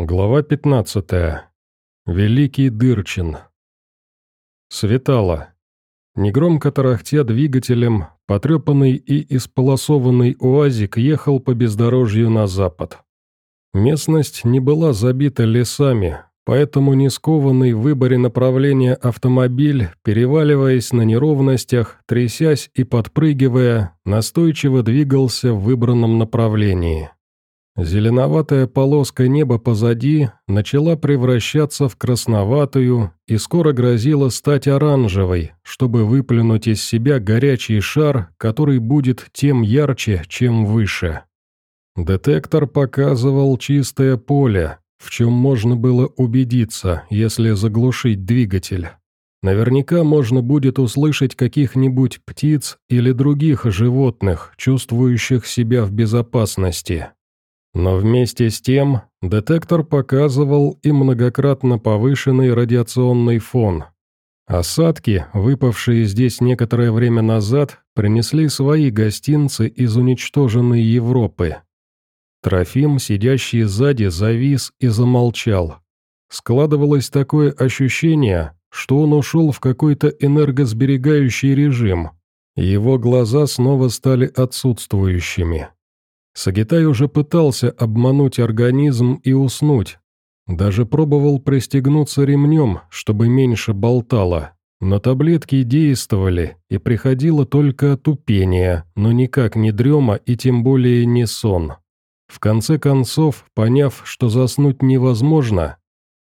Глава 15. Великий Дырчин. Светало. Негромко тарахтя двигателем, потрепанный и исполосованный УАЗик ехал по бездорожью на запад. Местность не была забита лесами, поэтому не скованный в выборе направления автомобиль, переваливаясь на неровностях, трясясь и подпрыгивая, настойчиво двигался в выбранном направлении. Зеленоватая полоска неба позади начала превращаться в красноватую и скоро грозила стать оранжевой, чтобы выплюнуть из себя горячий шар, который будет тем ярче, чем выше. Детектор показывал чистое поле, в чем можно было убедиться, если заглушить двигатель. Наверняка можно будет услышать каких-нибудь птиц или других животных, чувствующих себя в безопасности. Но вместе с тем детектор показывал и многократно повышенный радиационный фон. Осадки, выпавшие здесь некоторое время назад, принесли свои гостинцы из уничтоженной Европы. Трофим, сидящий сзади, завис и замолчал. Складывалось такое ощущение, что он ушел в какой-то энергосберегающий режим. Его глаза снова стали отсутствующими. Сагитай уже пытался обмануть организм и уснуть. Даже пробовал пристегнуться ремнем, чтобы меньше болтало. Но таблетки действовали, и приходило только отупение, но никак не дрема и тем более не сон. В конце концов, поняв, что заснуть невозможно,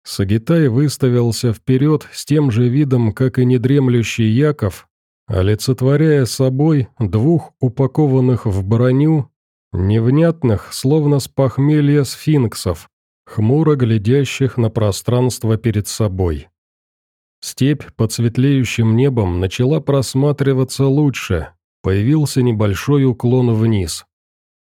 Сагитай выставился вперед с тем же видом, как и недремлющий Яков, олицетворяя собой двух упакованных в броню Невнятных, словно с похмелья сфинксов, хмуро глядящих на пространство перед собой. Степь под светлеющим небом начала просматриваться лучше, появился небольшой уклон вниз.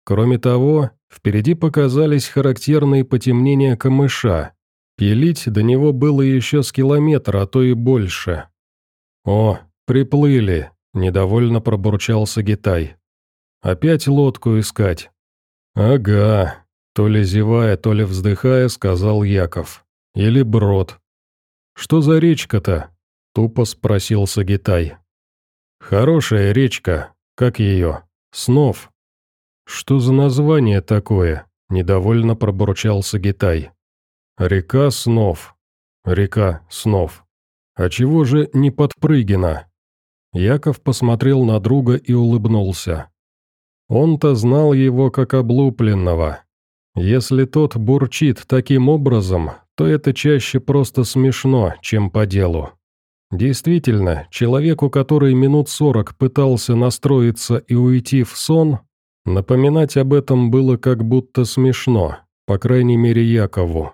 Кроме того, впереди показались характерные потемнения камыша. Пилить до него было еще с километра, а то и больше. «О, приплыли!» – недовольно пробурчал Сагитай. Опять лодку искать?» «Ага», — то ли зевая, то ли вздыхая, сказал Яков. «Или брод». «Что за речка-то?» — тупо спросил Сагитай. «Хорошая речка. Как ее? Снов». «Что за название такое?» — недовольно пробурчал Сагитай. «Река Снов. Река Снов. А чего же не подпрыгина?» Яков посмотрел на друга и улыбнулся. Он-то знал его как облупленного. Если тот бурчит таким образом, то это чаще просто смешно, чем по делу. Действительно, человеку, который минут сорок пытался настроиться и уйти в сон, напоминать об этом было как будто смешно, по крайней мере Якову.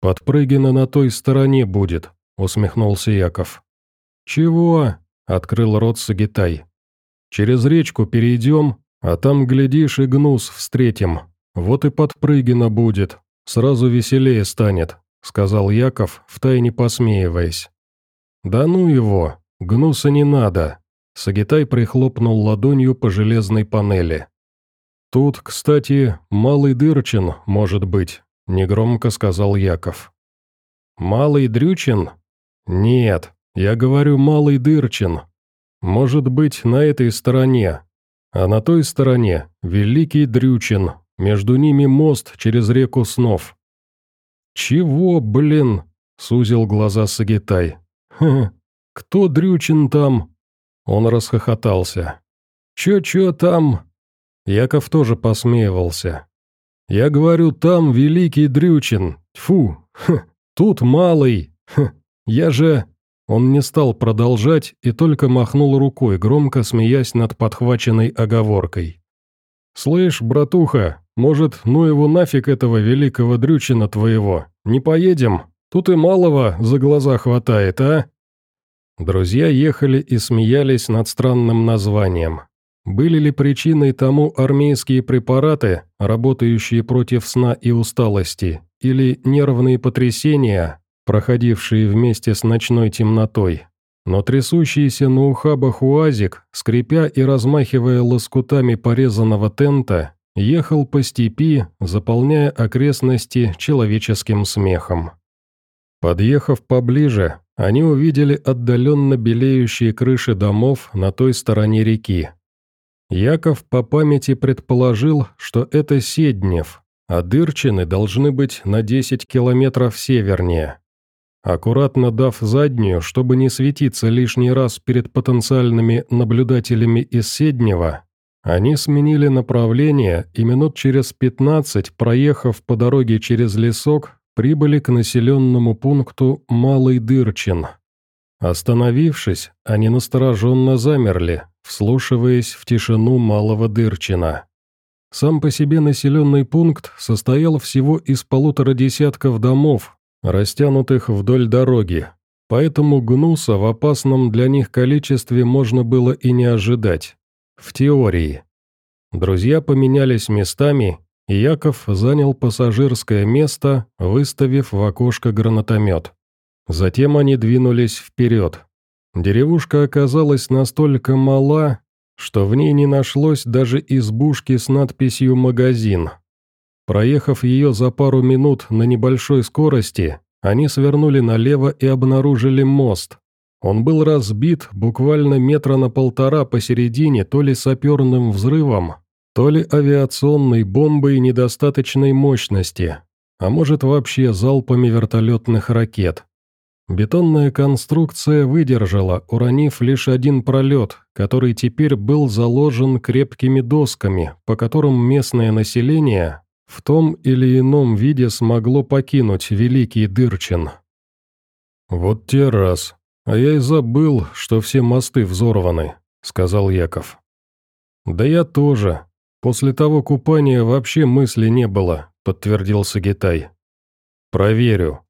«Подпрыгина на той стороне будет», — усмехнулся Яков. «Чего?» — открыл рот Сагитай. «Через речку перейдем, а там, глядишь, и гнус встретим. Вот и подпрыгина будет. Сразу веселее станет», — сказал Яков, втайне посмеиваясь. «Да ну его, гнуса не надо», — Сагитай прихлопнул ладонью по железной панели. «Тут, кстати, малый Дырчин, может быть», — негромко сказал Яков. «Малый Дрючин? Нет, я говорю малый Дырчин. Может быть, на этой стороне, а на той стороне – Великий Дрючин, между ними мост через реку снов. «Чего, блин?» – сузил глаза Сагитай. «Хм, кто Дрючин там?» Он расхохотался. «Чё-чё там?» Яков тоже посмеивался. «Я говорю, там Великий Дрючин. Тьфу, хм, тут Малый. Хм, я же...» Он не стал продолжать и только махнул рукой, громко смеясь над подхваченной оговоркой. «Слышь, братуха, может, ну его нафиг этого великого дрючина твоего? Не поедем? Тут и малого за глаза хватает, а?» Друзья ехали и смеялись над странным названием. Были ли причиной тому армейские препараты, работающие против сна и усталости, или нервные потрясения, проходившие вместе с ночной темнотой. Но трясущийся на ухабах уазик, скрипя и размахивая лоскутами порезанного тента, ехал по степи, заполняя окрестности человеческим смехом. Подъехав поближе, они увидели отдаленно белеющие крыши домов на той стороне реки. Яков по памяти предположил, что это Седнев, а Дырчины должны быть на 10 километров севернее. Аккуратно дав заднюю, чтобы не светиться лишний раз перед потенциальными наблюдателями из Седнева, они сменили направление и минут через 15, проехав по дороге через лесок, прибыли к населенному пункту Малый Дырчин. Остановившись, они настороженно замерли, вслушиваясь в тишину Малого Дырчина. Сам по себе населенный пункт состоял всего из полутора десятков домов, растянутых вдоль дороги, поэтому гнуса в опасном для них количестве можно было и не ожидать. В теории. Друзья поменялись местами, и Яков занял пассажирское место, выставив в окошко гранатомет. Затем они двинулись вперед. Деревушка оказалась настолько мала, что в ней не нашлось даже избушки с надписью «Магазин». Проехав ее за пару минут на небольшой скорости, они свернули налево и обнаружили мост. Он был разбит буквально метра на полтора посередине то ли саперным взрывом, то ли авиационной бомбой недостаточной мощности, а может вообще залпами вертолетных ракет. Бетонная конструкция выдержала, уронив лишь один пролет, который теперь был заложен крепкими досками, по которым местное население в том или ином виде смогло покинуть Великий Дырчин. «Вот те раз. А я и забыл, что все мосты взорваны», — сказал Яков. «Да я тоже. После того купания вообще мысли не было», — подтвердил Сагитай. «Проверю»,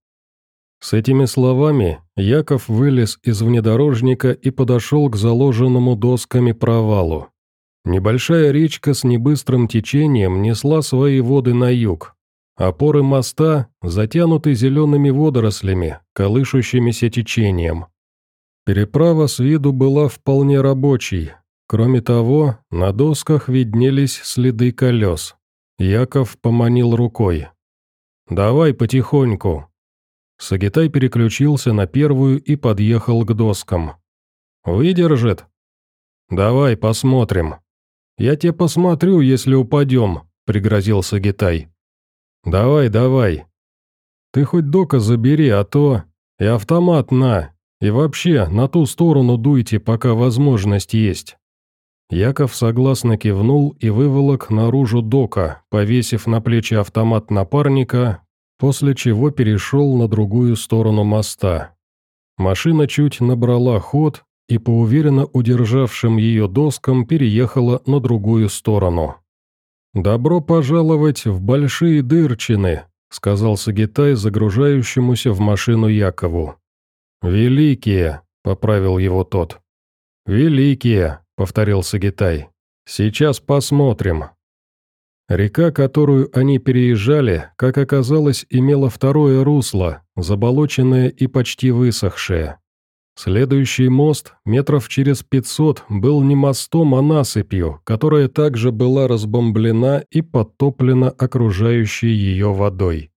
с этими словами Яков вылез из внедорожника и подошел к заложенному досками провалу. Небольшая речка с небыстрым течением несла свои воды на юг. Опоры моста затянуты зелеными водорослями, колышущимися течением. Переправа с виду была вполне рабочей. Кроме того, на досках виднелись следы колес. Яков поманил рукой. «Давай потихоньку, Сагитай переключился на первую и подъехал к доскам. «Выдержит?» «Давай, посмотрим». «Я тебе посмотрю, если упадем», — пригрозил Сагитай. «Давай, давай. Ты хоть дока забери, а то... И автомат на. И вообще, на ту сторону дуйте, пока возможность есть». Яков согласно кивнул и выволок наружу дока, повесив на плечи автомат напарника, после чего перешел на другую сторону моста. Машина чуть набрала ход и по уверенно удержавшим ее доскам переехала на другую сторону. «Добро пожаловать в Большие Дырчины», — сказал Сагитай загружающемуся в машину Якову. «Великие», — поправил его тот. «Великие», — повторил Сагитай. «Сейчас посмотрим». Река, которую они переезжали, как оказалось, имела второе русло, заболоченное и почти высохшее. Следующий мост, метров через пятьсот, был не мостом, а насыпью, которая также была разбомблена и подтоплена окружающей ее водой.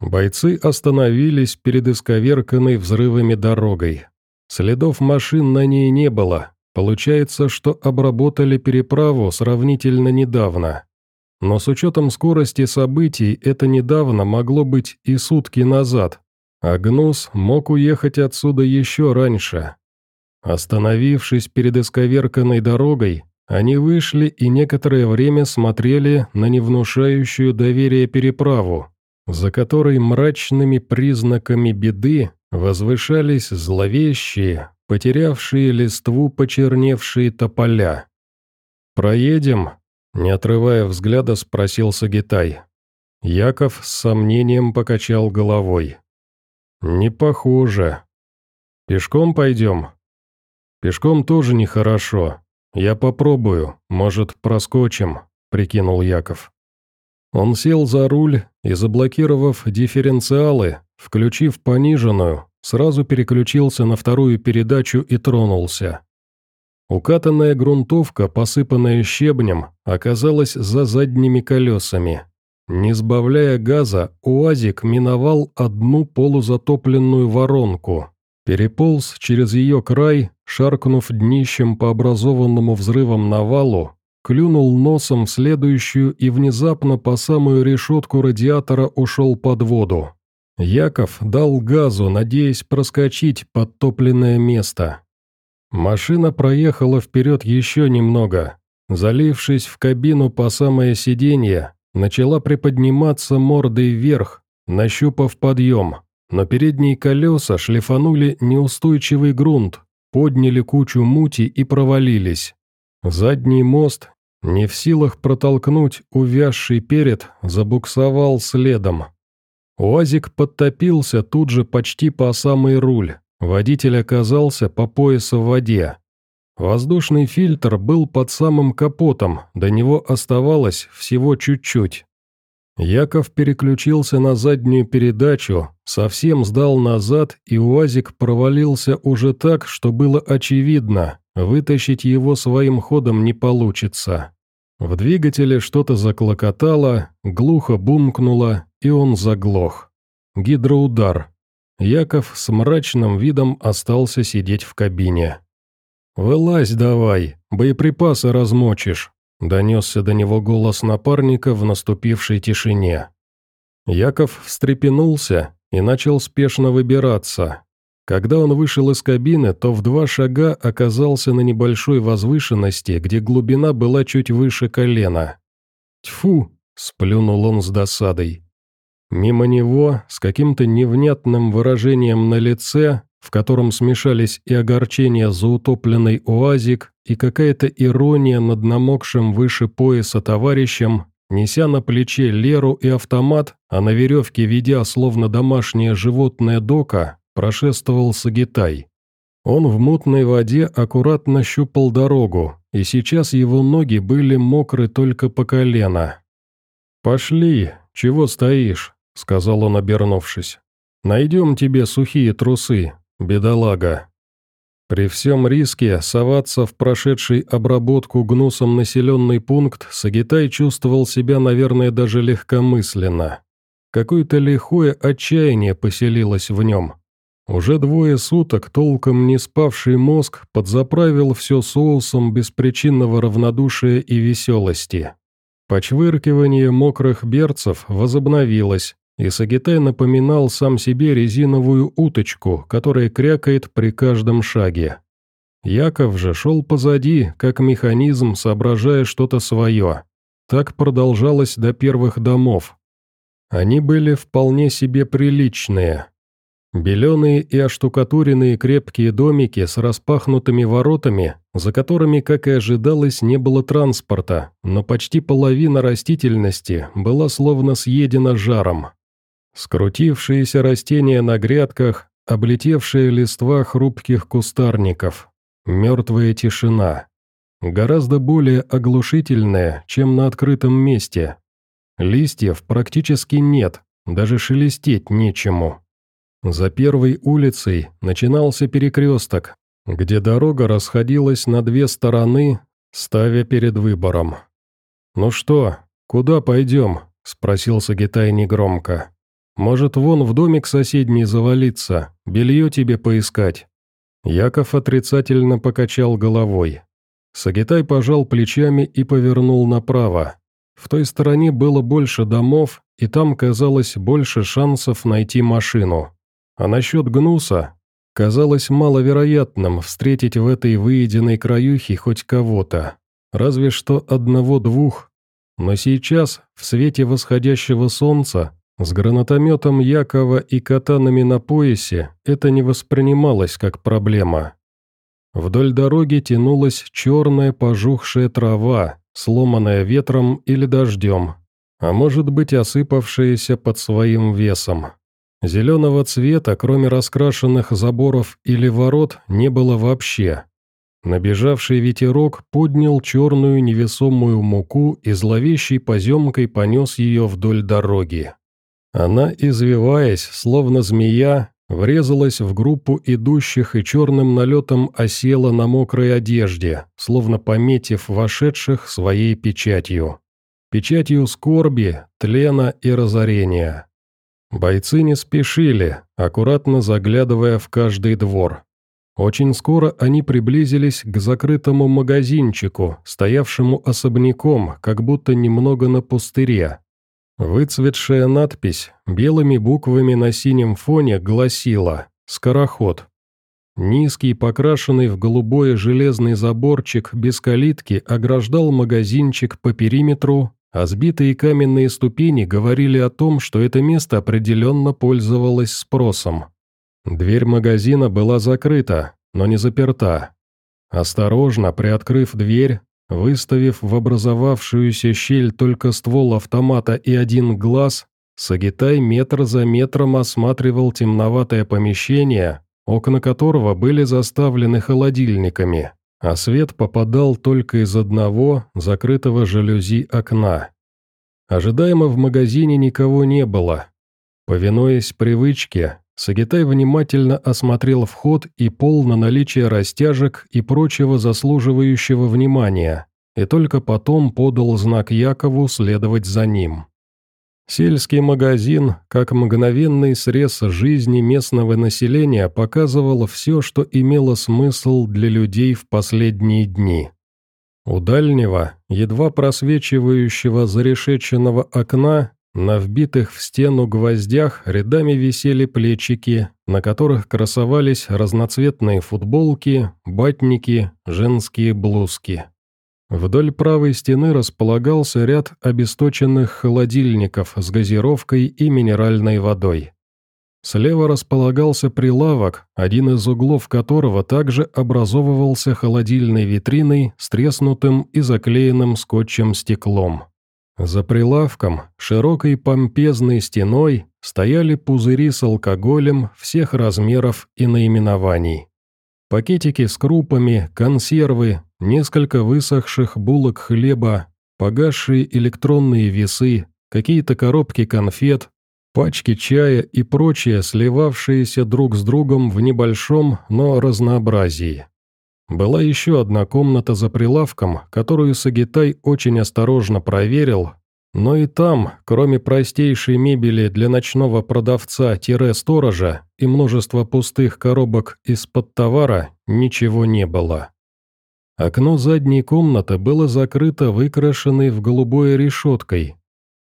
Бойцы остановились перед исковерканной взрывами дорогой. Следов машин на ней не было. Получается, что обработали переправу сравнительно недавно. Но с учетом скорости событий это недавно могло быть и сутки назад, а мог уехать отсюда еще раньше. Остановившись перед исковерканной дорогой, они вышли и некоторое время смотрели на невнушающую доверие переправу, за которой мрачными признаками беды возвышались зловещие, потерявшие листву почерневшие тополя. «Проедем?» Не отрывая взгляда, спросил Сагитай. Яков с сомнением покачал головой. «Не похоже. Пешком пойдем?» «Пешком тоже нехорошо. Я попробую, может, проскочим», — прикинул Яков. Он сел за руль и, заблокировав дифференциалы, включив пониженную, сразу переключился на вторую передачу и тронулся. Укатанная грунтовка, посыпанная щебнем, оказалась за задними колесами. Не сбавляя газа, УАЗик миновал одну полузатопленную воронку, переполз через ее край, шаркнув днищем по образованному взрывом навалу, клюнул носом в следующую и внезапно по самую решетку радиатора ушел под воду. Яков дал газу, надеясь проскочить подтопленное место. Машина проехала вперед еще немного. Залившись в кабину по самое сиденье, начала приподниматься мордой вверх, нащупав подъем, но передние колеса шлифанули неустойчивый грунт, подняли кучу мути и провалились. Задний мост, не в силах протолкнуть увязший перед, забуксовал следом. УАЗик подтопился тут же почти по самый руль. Водитель оказался по пояс в воде. Воздушный фильтр был под самым капотом, до него оставалось всего чуть-чуть. Яков переключился на заднюю передачу, совсем сдал назад, и УАЗик провалился уже так, что было очевидно, вытащить его своим ходом не получится. В двигателе что-то заклокотало, глухо бумкнуло, и он заглох. Гидроудар. Яков с мрачным видом остался сидеть в кабине. «Вылазь давай, боеприпасы размочишь», — донесся до него голос напарника в наступившей тишине. Яков встрепенулся и начал спешно выбираться. Когда он вышел из кабины, то в два шага оказался на небольшой возвышенности, где глубина была чуть выше колена. «Тьфу!» — сплюнул он с досадой. Мимо него, с каким-то невнятным выражением на лице, в котором смешались и огорчение за утопленный уазик, и какая-то ирония над намокшим выше пояса товарищем, неся на плече Леру и автомат, а на веревке ведя словно домашнее животное дока, прошествовал Сагитай. Он в мутной воде аккуратно щупал дорогу, и сейчас его ноги были мокры только по колено. «Пошли, чего стоишь?» — сказал он, обернувшись. «Найдем тебе сухие трусы, бедолага». При всем риске соваться в прошедший обработку гнусом населенный пункт Сагитай чувствовал себя, наверное, даже легкомысленно. Какое-то лихое отчаяние поселилось в нем. Уже двое суток толком не спавший мозг подзаправил все соусом беспричинного равнодушия и веселости. Почвыркивание мокрых берцев возобновилось, и Сагитай напоминал сам себе резиновую уточку, которая крякает при каждом шаге. Яков же шел позади, как механизм, соображая что-то свое. Так продолжалось до первых домов. Они были вполне себе приличные. Беленые и оштукатуренные крепкие домики с распахнутыми воротами, за которыми, как и ожидалось, не было транспорта, но почти половина растительности была словно съедена жаром. Скрутившиеся растения на грядках, облетевшие листва хрупких кустарников. Мертвая тишина. Гораздо более оглушительная, чем на открытом месте. Листьев практически нет, даже шелестеть нечему. За первой улицей начинался перекресток, где дорога расходилась на две стороны, ставя перед выбором. «Ну что, куда пойдем?» – спросил Сагитай негромко. Может, вон в домик соседний завалиться, белье тебе поискать?» Яков отрицательно покачал головой. Сагитай пожал плечами и повернул направо. В той стороне было больше домов, и там казалось больше шансов найти машину. А насчет гнуса, казалось маловероятным встретить в этой выеденной краюхе хоть кого-то. Разве что одного-двух. Но сейчас, в свете восходящего солнца, с гранатометом Якова и катанами на поясе это не воспринималось как проблема. Вдоль дороги тянулась черная пожухшая трава, сломанная ветром или дождем, а может быть осыпавшаяся под своим весом. Зеленого цвета, кроме раскрашенных заборов или ворот, не было вообще. Набежавший ветерок поднял черную невесомую муку и зловещей поземкой понес ее вдоль дороги. Она, извиваясь, словно змея, врезалась в группу идущих и черным налетом осела на мокрой одежде, словно пометив вошедших своей печатью. Печатью скорби, тлена и разорения. Бойцы не спешили, аккуратно заглядывая в каждый двор. Очень скоро они приблизились к закрытому магазинчику, стоявшему особняком, как будто немного на пустыре. Выцветшая надпись белыми буквами на синем фоне гласила «Скороход». Низкий, покрашенный в голубое железный заборчик без калитки ограждал магазинчик по периметру, а сбитые каменные ступени говорили о том, что это место определенно пользовалось спросом. Дверь магазина была закрыта, но не заперта. Осторожно приоткрыв дверь, Выставив в образовавшуюся щель только ствол автомата и один глаз, Сагитай метр за метром осматривал темноватое помещение, окна которого были заставлены холодильниками, а свет попадал только из одного, закрытого жалюзи окна. Ожидаемо в магазине никого не было. Повинуясь привычке, Сагитай внимательно осмотрел вход и пол на наличие растяжек и прочего заслуживающего внимания, и только потом подал знак Якову следовать за ним. Сельский магазин, как мгновенный срез жизни местного населения, показывал все, что имело смысл для людей в последние дни. У дальнего, едва просвечивающего зарешеченного окна, на вбитых в стену гвоздях рядами висели плечики, на которых красовались разноцветные футболки, батники, женские блузки. Вдоль правой стены располагался ряд обесточенных холодильников с газировкой и минеральной водой. Слева располагался прилавок, один из углов которого также образовывался холодильной витриной с треснутым и заклеенным скотчем стеклом. За прилавком, широкой помпезной стеной, стояли пузыри с алкоголем всех размеров и наименований. Пакетики с крупами, консервы, несколько высохших булок хлеба, погасшие электронные весы, какие-то коробки конфет, пачки чая и прочее, сливавшиеся друг с другом в небольшом, но разнообразии. Была еще одна комната за прилавком, которую Сагитай очень осторожно проверил, но и там, кроме простейшей мебели для ночного продавца-сторожа и множества пустых коробок из-под товара, ничего не было. Окно задней комнаты было закрыто выкрашенной в голубое решеткой,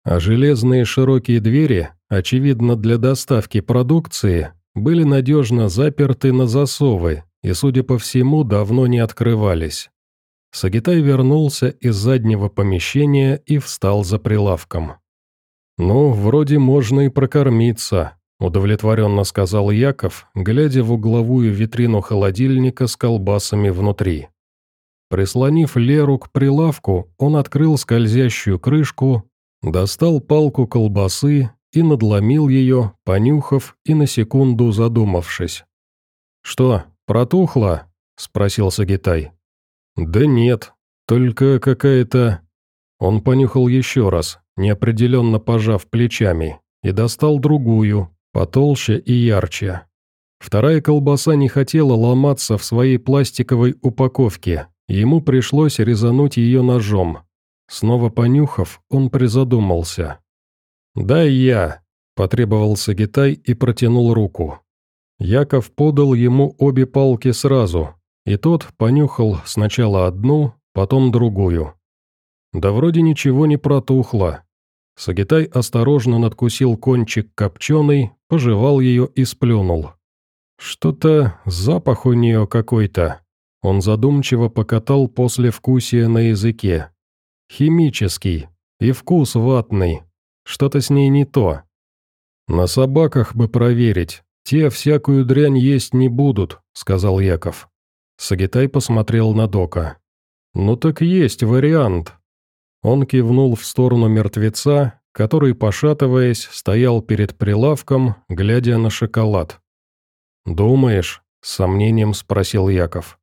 а железные широкие двери, очевидно для доставки продукции, были надежно заперты на засовы, и, судя по всему, давно не открывались. Сагитай вернулся из заднего помещения и встал за прилавком. «Ну, вроде можно и прокормиться», – удовлетворенно сказал Яков, глядя в угловую витрину холодильника с колбасами внутри. Прислонив Леру к прилавку, он открыл скользящую крышку, достал палку колбасы и надломил ее, понюхав и на секунду задумавшись. «Что, «Протухло?» – спросил Сагитай. «Да нет, только какая-то...» Он понюхал еще раз, неопределенно пожав плечами, и достал другую, потолще и ярче. Вторая колбаса не хотела ломаться в своей пластиковой упаковке, ему пришлось резануть ее ножом. Снова понюхав, он призадумался. «Дай я», – потребовал Сагитай и протянул руку. Яков подал ему обе палки сразу, и тот понюхал сначала одну, потом другую. Да вроде ничего не протухло. Сагитай осторожно надкусил кончик копченый, пожевал ее и сплюнул. Что-то запах у нее какой-то. Он задумчиво покатал после вкусия на языке. Химический. И вкус ватный. Что-то с ней не то. На собаках бы проверить. «Те всякую дрянь есть не будут», — сказал Яков. Сагитай посмотрел на Дока. «Ну так есть вариант». Он кивнул в сторону мертвеца, который, пошатываясь, стоял перед прилавком, глядя на шоколад. «Думаешь?» — с сомнением спросил Яков.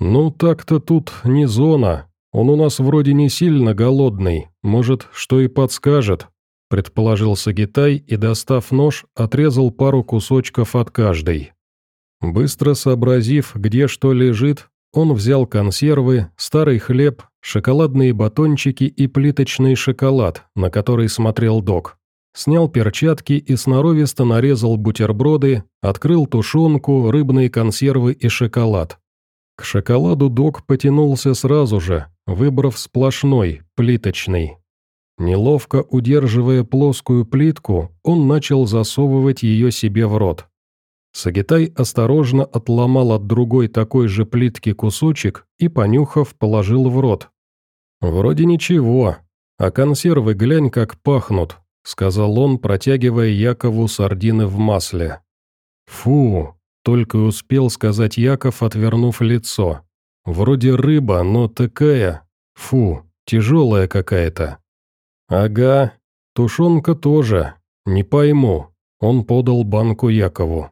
«Ну так-то тут не зона. Он у нас вроде не сильно голодный. Может, что и подскажет. – предположил Сагитай и, достав нож, отрезал пару кусочков от каждой. Быстро сообразив, где что лежит, он взял консервы, старый хлеб, шоколадные батончики и плиточный шоколад, на который смотрел док. Снял перчатки и сноровисто нарезал бутерброды, открыл тушенку, рыбные консервы и шоколад. К шоколаду док потянулся сразу же, выбрав сплошной, плиточный. Неловко удерживая плоскую плитку, он начал засовывать ее себе в рот. Сагитай осторожно отломал от другой такой же плитки кусочек и, понюхав, положил в рот. «Вроде ничего, а консервы глянь как пахнут», — сказал он, протягивая Якову сардины в масле. «Фу!» — только успел сказать Яков, отвернув лицо. «Вроде рыба, но такая... Фу, тяжелая какая-то». «Ага, тушенка тоже. Не пойму». Он подал банку Якову.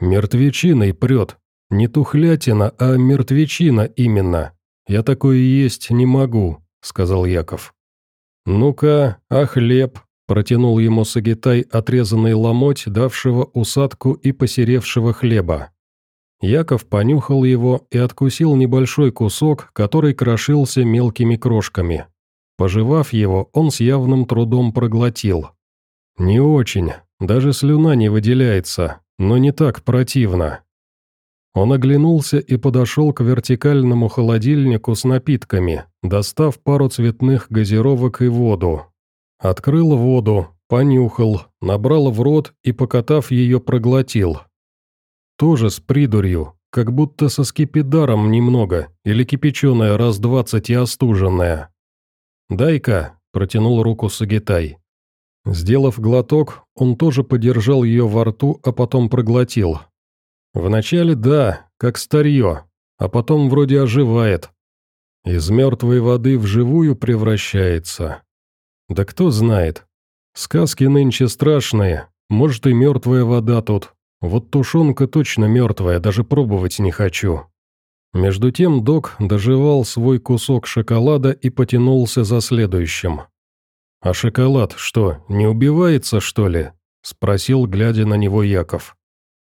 «Мертвечиной прет. Не тухлятина, а мертвечина именно. Я такое есть не могу», — сказал Яков. «Ну-ка, а хлеб?» — протянул ему Сагитай отрезанный ломоть, давшего усадку и посеревшего хлеба. Яков понюхал его и откусил небольшой кусок, который крошился мелкими крошками. Пожевав его, он с явным трудом проглотил. «Не очень, даже слюна не выделяется, но не так противно». Он оглянулся и подошел к вертикальному холодильнику с напитками, достав пару цветных газировок и воду. Открыл воду, понюхал, набрал в рот и, покатав ее, проглотил. Тоже с придурью, как будто со скипидаром немного, или кипяченая раз двадцать и остуженная. «Дай-ка», — протянул руку Сагитай. Сделав глоток, он тоже подержал ее во рту, а потом проглотил. Вначале да, как старье, а потом вроде оживает. Из мертвой воды в живую превращается. Да кто знает. Сказки нынче страшные, может и мертвая вода тут. Вот тушенка точно мертвая, даже пробовать не хочу. Между тем док доживал свой кусок шоколада и потянулся за следующим. «А шоколад что, не убивается, что ли?» – спросил, глядя на него Яков.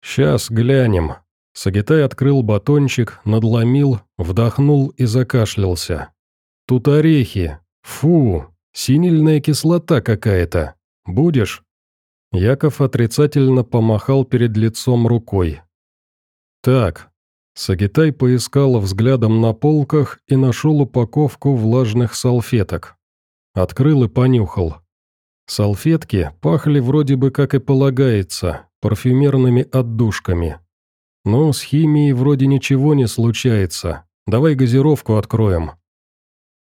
«Сейчас глянем». Сагитай открыл батончик, надломил, вдохнул и закашлялся. «Тут орехи. Фу, синильная кислота какая-то. Будешь?» Яков отрицательно помахал перед лицом рукой. «Так, Сагитай поискал взглядом на полках и нашел упаковку влажных салфеток. Открыл и понюхал. Салфетки пахли вроде бы как и полагается, парфюмерными отдушками. Но с химией вроде ничего не случается. Давай газировку откроем.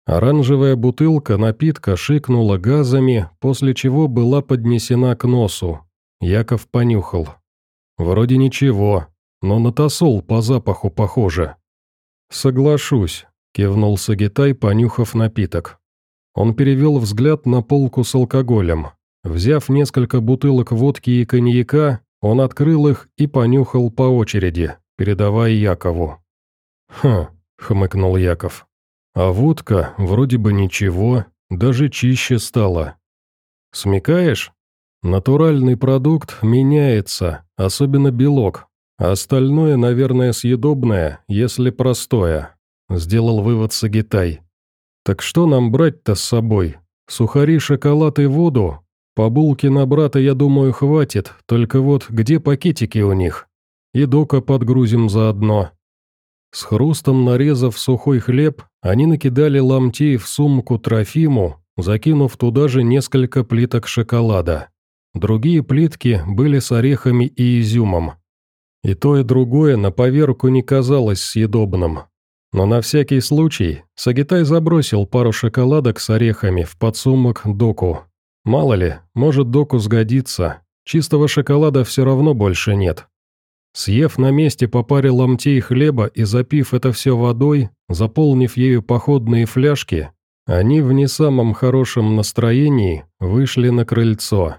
Оранжевая бутылка напитка шикнула газами, после чего была поднесена к носу. Яков понюхал. Вроде ничего, но на тосол по запаху похоже». «Соглашусь», — кивнул Сагитай, понюхав напиток. Он перевел взгляд на полку с алкоголем. Взяв несколько бутылок водки и коньяка, он открыл их и понюхал по очереди, передавая Якову. «Хм», — хмыкнул Яков. «А водка вроде бы ничего, даже чище стала. Смекаешь? Натуральный продукт меняется, особенно белок, остальное, наверное, съедобное, если простое», – сделал вывод Сагитай. «Так что нам брать-то с собой? Сухари, шоколад и воду? По булке на брата, я думаю, хватит, только вот где пакетики у них? И дока подгрузим заодно». С хрустом нарезав сухой хлеб, они накидали ломтей в сумку Трофиму, закинув туда же несколько плиток шоколада. Другие плитки были с орехами и изюмом. И то, и другое на поверку не казалось съедобным. Но на всякий случай Сагитай забросил пару шоколадок с орехами в подсумок доку. Мало ли, может доку сгодится, чистого шоколада все равно больше нет. Съев на месте по паре ломтей хлеба и запив это все водой, заполнив ею походные фляжки, они в не самом хорошем настроении вышли на крыльцо.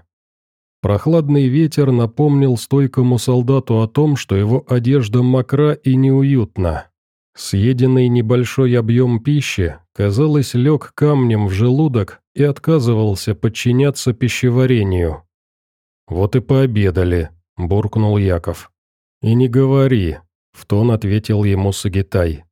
Прохладный ветер напомнил стойкому солдату о том, что его одежда мокра и неуютна. Съеденный небольшой объем пищи, казалось, лег камнем в желудок и отказывался подчиняться пищеварению. «Вот и пообедали», — буркнул Яков. «И не говори», — в тон ответил ему Сагитай.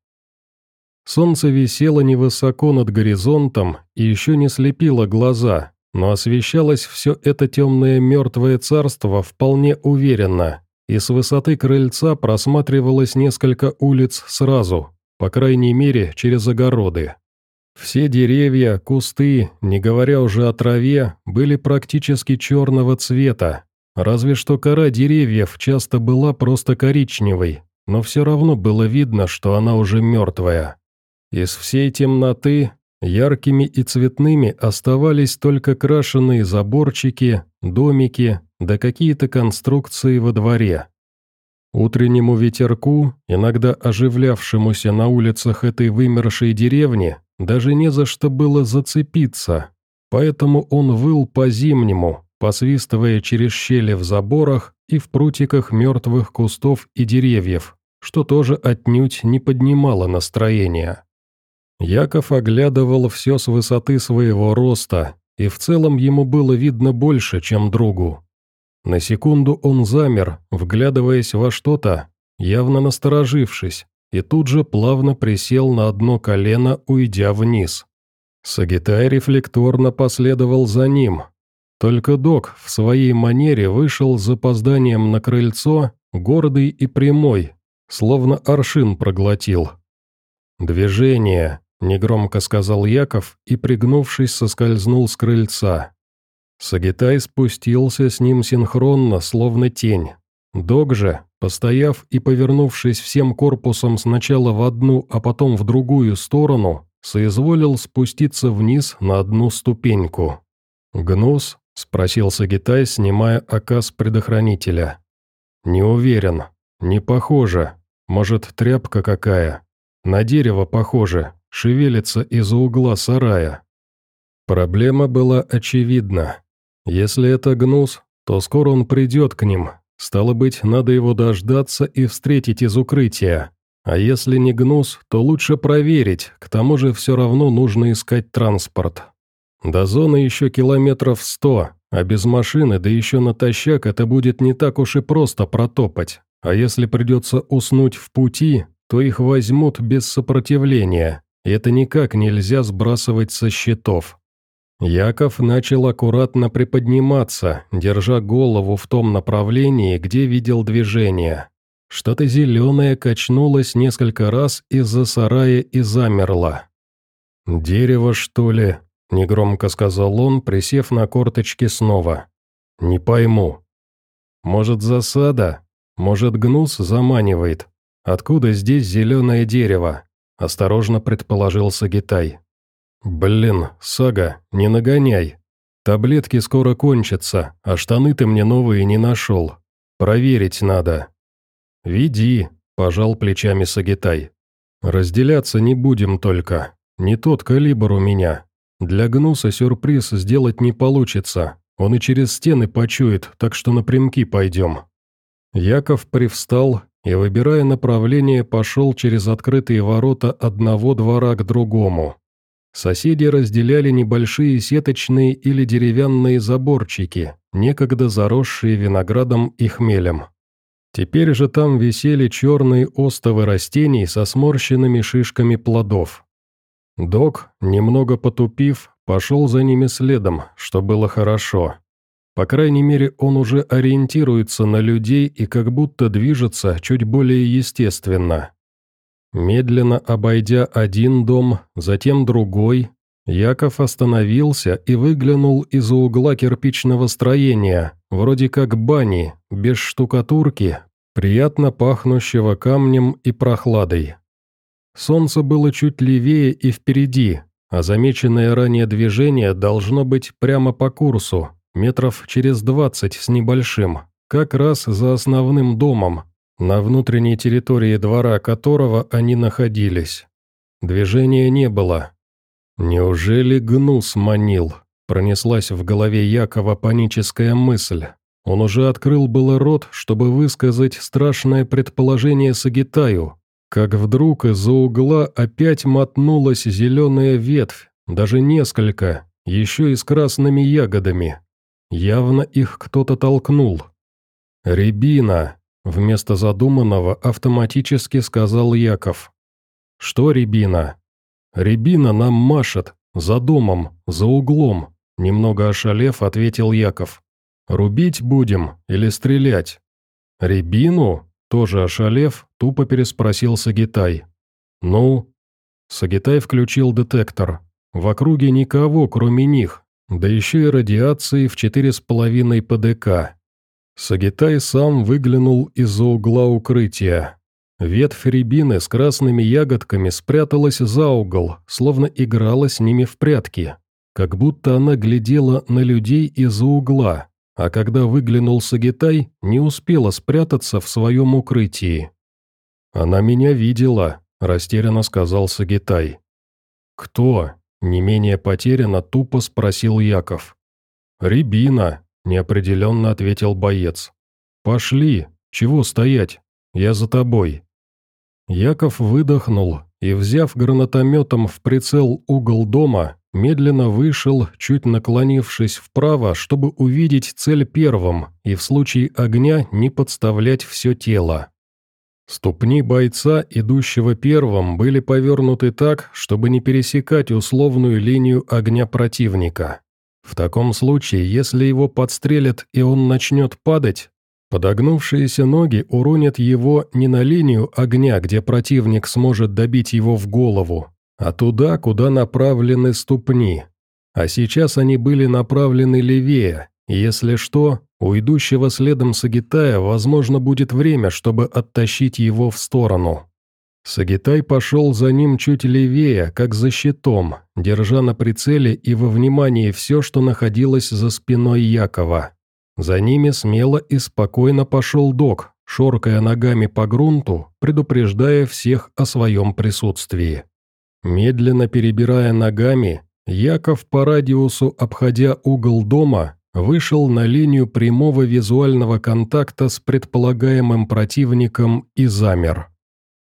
Солнце висело невысоко над горизонтом и еще не слепило глаза, но освещалось все это темное мертвое царство вполне уверенно, и с высоты крыльца просматривалось несколько улиц сразу, по крайней мере, через огороды. Все деревья, кусты, не говоря уже о траве, были практически черного цвета, разве что кора деревьев часто была просто коричневой, но все равно было видно, что она уже мертвая. Из всей темноты яркими и цветными оставались только крашеные заборчики, домики, да какие-то конструкции во дворе. Утреннему ветерку, иногда оживлявшемуся на улицах этой вымершей деревни, даже не за что было зацепиться, поэтому он выл по-зимнему, посвистывая через щели в заборах и в прутиках мертвых кустов и деревьев, что тоже отнюдь не поднимало настроение. Яков оглядывал все с высоты своего роста, и в целом ему было видно больше, чем другу. На секунду он замер, вглядываясь во что-то, явно насторожившись, и тут же плавно присел на одно колено, уйдя вниз. Сагитай рефлекторно последовал за ним. Только док в своей манере вышел с запозданием на крыльцо, гордый и прямой, словно аршин проглотил. «Движение», — негромко сказал Яков и, пригнувшись, соскользнул с крыльца. Сагитай спустился с ним синхронно, словно тень. Дог же, постояв и повернувшись всем корпусом сначала в одну, а потом в другую сторону, соизволил спуститься вниз на одну ступеньку. «Гнус?» – спросил Сагитай, снимая оказ предохранителя. «Не уверен. Не похоже. Может, тряпка какая? На дерево похоже. Шевелится из-за угла сарая». Проблема была очевидна. Если это гнус, то скоро он придет к ним, Стало быть, надо его дождаться и встретить из укрытия. А если не гнус, то лучше проверить, к тому же все равно нужно искать транспорт. До зоны еще километров сто, а без машины, да еще натощак, это будет не так уж и просто протопать. А если придется уснуть в пути, то их возьмут без сопротивления, и это никак нельзя сбрасывать со счетов. Яков начал аккуратно приподниматься, держа голову в том направлении, где видел движение. Что-то зеленое качнулось несколько раз из-за сарая и замерло. «Дерево, что ли?» – негромко сказал он, присев на корточки снова. «Не пойму. Может, засада? Может, гнус заманивает? Откуда здесь зеленое дерево?» – осторожно предположил Сагитай. «Блин, Сага, не нагоняй. Таблетки скоро кончатся, а штаны ты мне новые не нашел. Проверить надо». «Веди», – пожал плечами Сагитай. «Разделяться не будем только. Не тот калибр у меня. Для Гнуса сюрприз сделать не получится. Он и через стены почует, так что напрямки пойдем». Яков привстал и, выбирая направление, пошел через открытые ворота одного двора к другому. Соседи разделяли небольшие сеточные или деревянные заборчики, некогда заросшие виноградом и хмелем. Теперь же там висели черные остовы растений со сморщенными шишками плодов. Док, немного потупив, пошел за ними следом, что было хорошо. По крайней мере, он уже ориентируется на людей и как будто движется чуть более естественно. Медленно обойдя один дом, затем другой, Яков остановился и выглянул из-за угла кирпичного строения, вроде как бани, без штукатурки, приятно пахнущего камнем и прохладой. Солнце было чуть левее и впереди, а замеченное ранее движение должно быть прямо по курсу, метров через двадцать с небольшим, как раз за основным домом, на внутренней территории двора которого они находились. Движения не было. «Неужели гнус манил?» – пронеслась в голове Якова паническая мысль. Он уже открыл было рот, чтобы высказать страшное предположение Сагитаю, как вдруг из-за угла опять мотнулась зеленая ветвь, даже несколько, еще и с красными ягодами. Явно их кто-то толкнул. «Рябина», — вместо задуманного автоматически сказал Яков. «Что рябина?» «Рябина нам машет, за домом, за углом», — немного ошалев, ответил Яков. «Рубить будем или стрелять?» «Рябину?» — тоже ошалев, тупо переспросил Сагитай. «Ну?» Сагитай включил детектор. В округе никого, кроме них, да еще и радиации в четыре с половиной ПДК. Сагитай сам выглянул из-за угла укрытия. Ветвь рябины с красными ягодками спряталась за угол, словно играла с ними в прятки. Как будто она глядела на людей из-за угла, а когда выглянул Сагитай, не успела спрятаться в своем укрытии. «Она меня видела», – растерянно сказал Сагитай. «Кто?» – не менее потерянно тупо спросил Яков. «Рябина», неопределенно ответил боец. «Пошли! Чего стоять? Я за тобой!» Яков выдохнул и, взяв гранатометом в прицел угол дома, медленно вышел, чуть наклонившись вправо, чтобы увидеть цель первым и в случае огня не подставлять все тело. Ступни бойца, идущего первым, были повернуты так, чтобы не пересекать условную линию огня противника. В таком случае, если его подстрелят и он начнет падать, подогнувшиеся ноги уронят его не на линию огня, где противник сможет добить его в голову, а туда, куда направлены ступни. А сейчас они были направлены левее, и если что, у идущего следом Сагитая, возможно, будет время, чтобы оттащить его в сторону. Сагитай пошел за ним чуть левее, как за щитом, держа на прицеле и во внимании все, что находилось за спиной Якова. За ними смело и спокойно пошел док, шоркая ногами по грунту, предупреждая всех о своем присутствии. Медленно перебирая ногами, Яков по радиусу, обходя угол дома, вышел на линию прямого визуального контакта с предполагаемым противником и замер.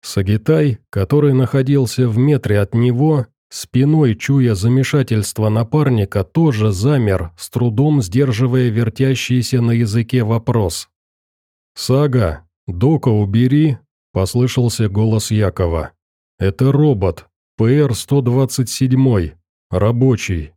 Сагитай, который находился в метре от него, спиной чуя замешательство напарника, тоже замер, с трудом сдерживая вертящийся на языке вопрос. «Сага, Дока убери», — послышался голос Якова. «Это робот, ПР-127, рабочий,